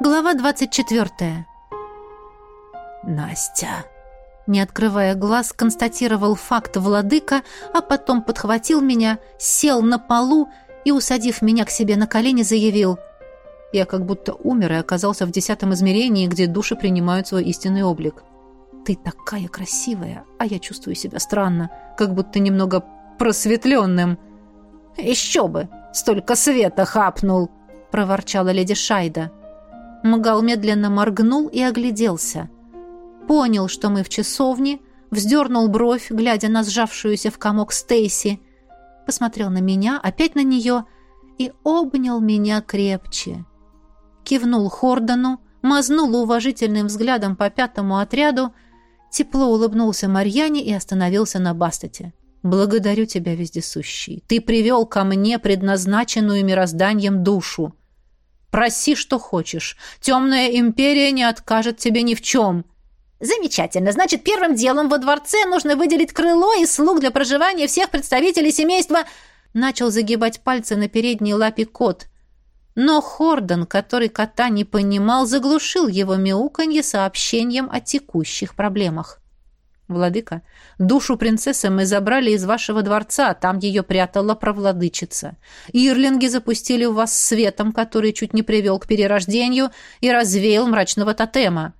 Глава 24. Настя. Не открывая глаз, констатировал факт владыка, а потом подхватил меня, сел на полу и, усадив меня к себе на колени, заявил. Я как будто умер и оказался в десятом измерении, где души принимают свой истинный облик. Ты такая красивая, а я чувствую себя странно, как будто немного просветленным. Еще бы! Столько света хапнул! проворчала леди Шайда. Магал медленно моргнул и огляделся. Понял, что мы в часовне, вздернул бровь, глядя на сжавшуюся в комок Стейси, посмотрел на меня, опять на нее и обнял меня крепче. Кивнул Хордану, мазнул уважительным взглядом по пятому отряду, тепло улыбнулся Марьяне и остановился на Бастете. «Благодарю тебя, вездесущий. Ты привел ко мне предназначенную мирозданием душу. Проси, что хочешь. Темная империя не откажет тебе ни в чем». «Замечательно. Значит, первым делом во дворце нужно выделить крыло и слуг для проживания всех представителей семейства...» Начал загибать пальцы на передней лапе кот. Но Хордон, который кота не понимал, заглушил его мяуканье сообщением о текущих проблемах. «Владыка, душу принцессы мы забрали из вашего дворца, там ее прятала провладычица. Ирлинги запустили у вас светом, который чуть не привел к перерождению и развеял мрачного тотема.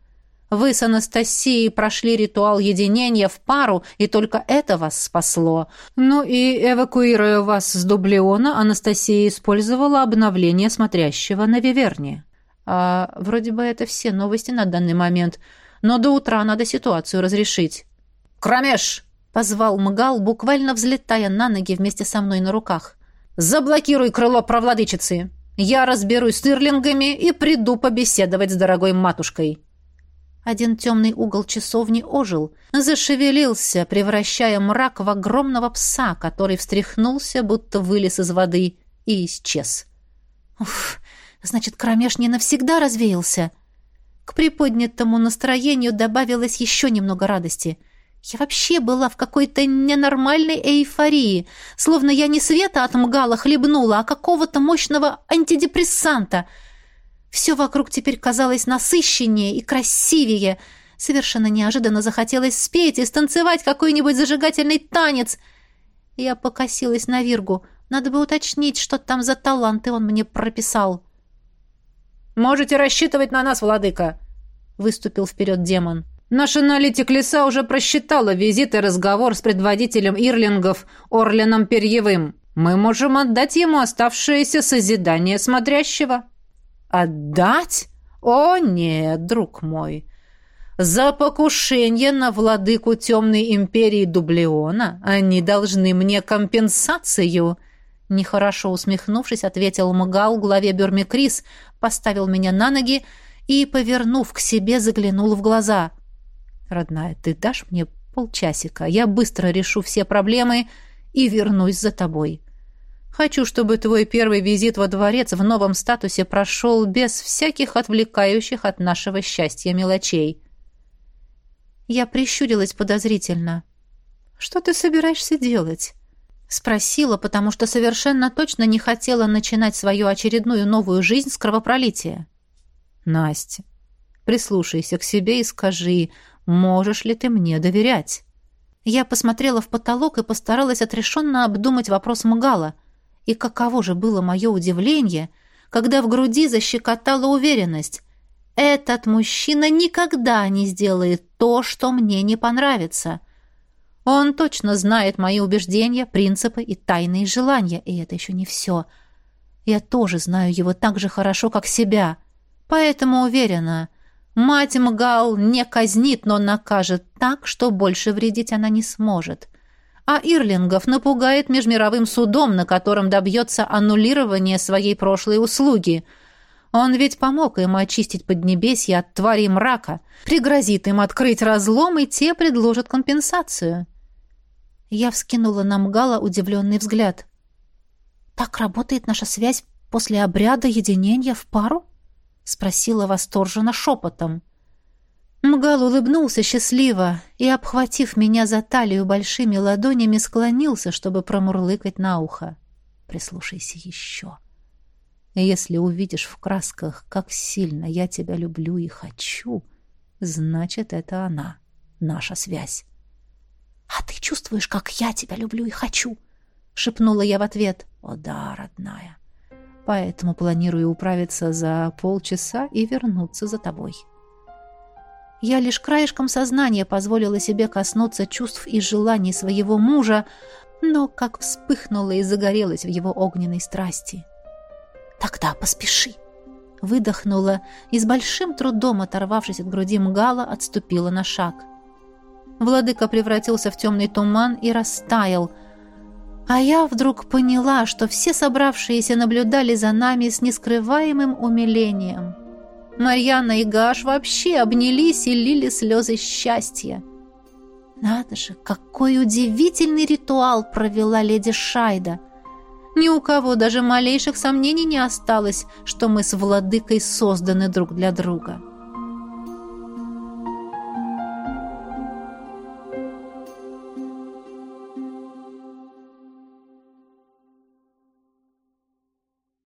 Вы с Анастасией прошли ритуал единения в пару, и только это вас спасло. Ну и, эвакуируя вас с Дублиона, Анастасия использовала обновление смотрящего на Виверне. А вроде бы это все новости на данный момент, но до утра надо ситуацию разрешить». «Кромеш!» — позвал Мгал, буквально взлетая на ноги вместе со мной на руках. «Заблокируй крыло провладычицы! Я разберусь с ирлингами и приду побеседовать с дорогой матушкой!» Один темный угол часовни ожил, зашевелился, превращая мрак в огромного пса, который встряхнулся, будто вылез из воды, и исчез. «Уф, значит, кромеш не навсегда развеялся!» К приподнятому настроению добавилось еще немного радости — я вообще была в какой-то ненормальной эйфории, словно я не света от мгала хлебнула, а какого-то мощного антидепрессанта. Все вокруг теперь казалось насыщеннее и красивее. Совершенно неожиданно захотелось спеть и станцевать какой-нибудь зажигательный танец. Я покосилась на Виргу. Надо бы уточнить, что там за таланты он мне прописал. «Можете рассчитывать на нас, владыка!» — выступил вперед демон. Наш аналитик Лиса уже просчитала визит и разговор с предводителем Ирлингов Орленом Перьевым. Мы можем отдать ему оставшееся созидание смотрящего». «Отдать? О, нет, друг мой!» За покушение на владыку темной империи Дублиона они должны мне компенсацию. Нехорошо усмехнувшись, ответил Магал главе Бюрмикрис, поставил меня на ноги и, повернув к себе, заглянул в глаза — Родная, ты дашь мне полчасика, я быстро решу все проблемы и вернусь за тобой. Хочу, чтобы твой первый визит во дворец в новом статусе прошел без всяких отвлекающих от нашего счастья мелочей. Я прищурилась подозрительно. «Что ты собираешься делать?» Спросила, потому что совершенно точно не хотела начинать свою очередную новую жизнь с кровопролития. «Настя, прислушайся к себе и скажи, Можешь ли ты мне доверять?» Я посмотрела в потолок и постаралась отрешенно обдумать вопрос Мгала. И каково же было мое удивление, когда в груди защекотала уверенность. «Этот мужчина никогда не сделает то, что мне не понравится. Он точно знает мои убеждения, принципы и тайные желания, и это еще не все. Я тоже знаю его так же хорошо, как себя, поэтому уверена, Мать Мгал не казнит, но накажет так, что больше вредить она не сможет. А Ирлингов напугает межмировым судом, на котором добьется аннулирования своей прошлой услуги. Он ведь помог им очистить Поднебесье от тварей мрака, пригрозит им открыть разлом, и те предложат компенсацию. Я вскинула на Мгала удивленный взгляд. «Так работает наша связь после обряда единения в пару?» — спросила восторженно шепотом. Мгал улыбнулся счастливо и, обхватив меня за талию большими ладонями, склонился, чтобы промурлыкать на ухо. «Прислушайся еще». Если увидишь в красках, как сильно я тебя люблю и хочу, значит, это она, наша связь. «А ты чувствуешь, как я тебя люблю и хочу?» — шепнула я в ответ. «О да, родная. Поэтому планирую управиться за полчаса и вернуться за тобой». Я лишь краешком сознания позволила себе коснуться чувств и желаний своего мужа, но как вспыхнула и загорелась в его огненной страсти. «Тогда поспеши!» Выдохнула и с большим трудом, оторвавшись от груди мгала, отступила на шаг. Владыка превратился в темный туман и растаял, а я вдруг поняла, что все собравшиеся наблюдали за нами с нескрываемым умилением. Марьяна и Гаш вообще обнялись и лили слезы счастья. Надо же, какой удивительный ритуал провела леди Шайда. Ни у кого даже малейших сомнений не осталось, что мы с владыкой созданы друг для друга.